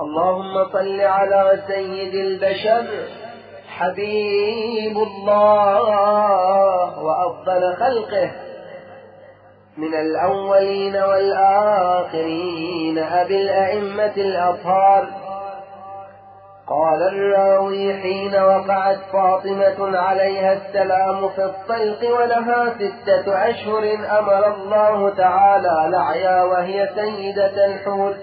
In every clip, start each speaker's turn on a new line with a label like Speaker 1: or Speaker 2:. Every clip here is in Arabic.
Speaker 1: اللهم صل على سيد البشر حبيب الله وأفضل خلقه. من الأولين والآخرين أبي الأئمة الأطهار. قال الراوي حين وقعت فاطمة عليها السلام في الطلق ولها ستة أشهر أمر الله تعالى لعيا وهي سيدة الحور.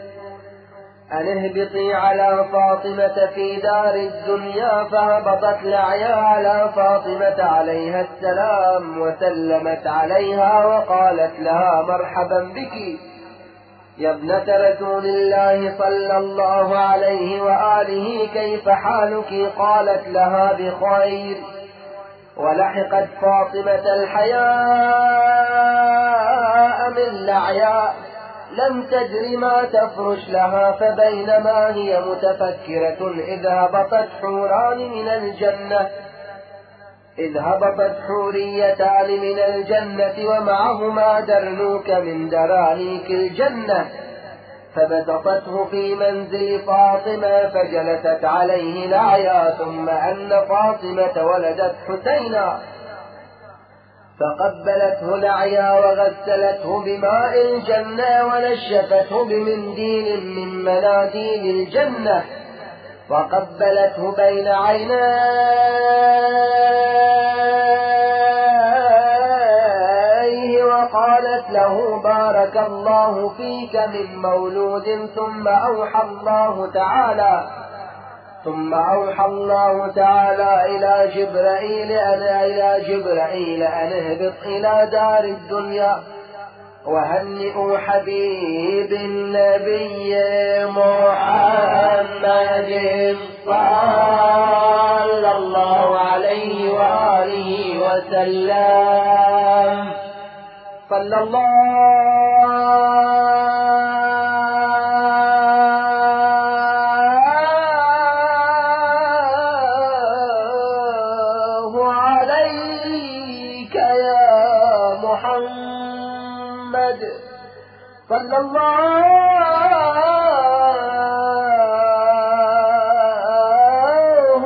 Speaker 1: أن اهبطي على فاطمة في دار الدنيا فهبطت لعيا على فاطمة عليها السلام وسلمت عليها وقالت لها مرحبا بك. يا ابنة رسول الله صلى الله عليه وآله كيف حالك؟ قالت لها بخير. ولحقت فاطمة الحياء من لعياء. لم تدر ما تفرش لها فبينما هي متفكرة إذ هبطت حوران من الجنة إذ هبطت حوريتان من الجنة ومعهما درنوك من درانيك الجنة فبسطته في منزل فاطمة فجلست عليه لعيا ثم أن فاطمة ولدت حسينا. فقبلته لعيا وغسلته بماء الجنة ونشفته بمنديل من مناديل الجنة وقبلته بين عينيه وقالت له بارك الله فيك من مولود ثم أوحى الله تعالى ثم أوحى الله تعالى إلى جبرائيل أن إلى جبرائيل أن اهبط إلى دار الدنيا وهنئوا حبيب النبي محمد صلى الله عليه وآله وسلم. صلى الله محمد صلى الله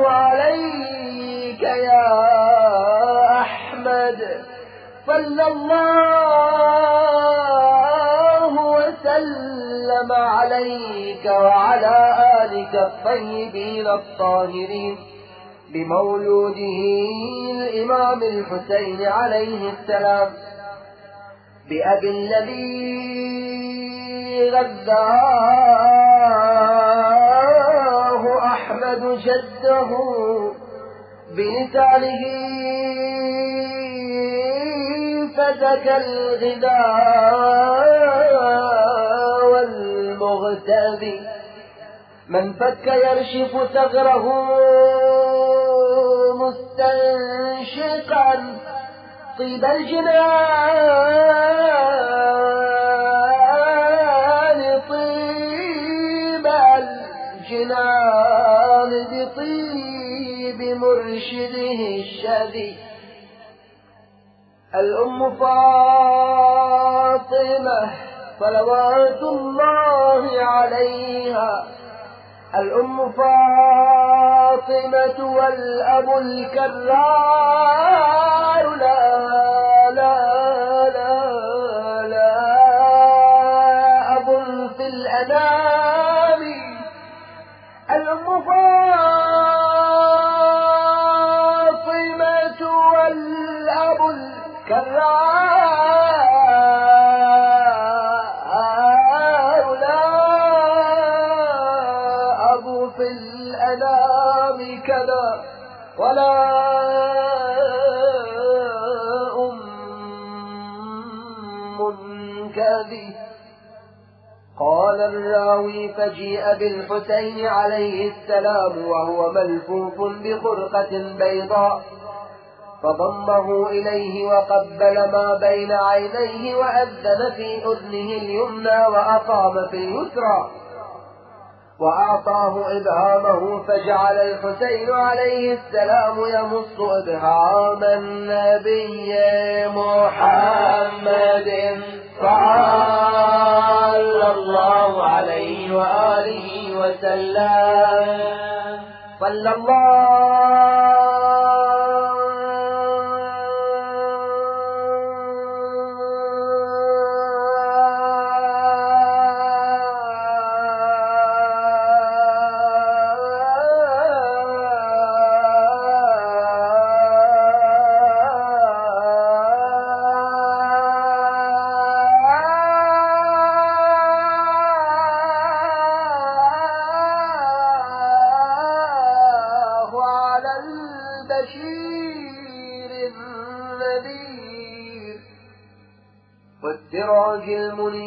Speaker 1: عليك يا أحمد. صلى الله وسلم عليك وعلى آلك الطيبين الطاهرين. بمولوده الإمام الحسين عليه السلام. بأبي الذي غذاه أحمد جده بلسانه فزكى الغذاء والمغتذي من فك يرشف ثغره مستنشقا طيب الجنان طيب الجنان بطيب مرشده الشذي الأم فاطمة صلوات الله عليها. الأم فاطمة والأب الكرار في الأنام. الأم فاطمة قال الراوي فجيء بالحسين عليه السلام وهو ملفوف بخرقة بيضاء فضمه إليه وقبل ما بين عينيه وأذن في أذنه اليمنى وأقام في اليسرى. وأعطاه إبهامه فجعل الحسين عليه السلام يمص إبهام النبي محمد. وسلم. صلى الله النذير والسراج المنير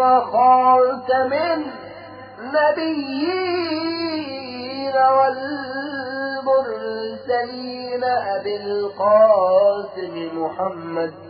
Speaker 1: وخاتم النبيين والمرسلين أبي القاسم محمد.